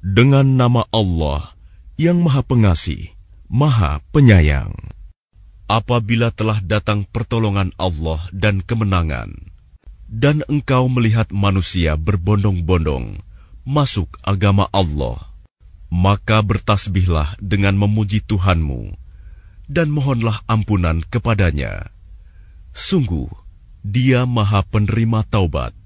Dengan nama Allah yang Maha Pengasih, Maha Penyayang. Apabila telah datang pertolongan Allah dan kemenangan, dan engkau melihat manusia berbondong-bondong masuk agama Allah, maka bertasbihlah dengan memuji Tuhanmu dan mohonlah ampunan kepadanya. Sungguh, Dia Maha Penerima Taubat,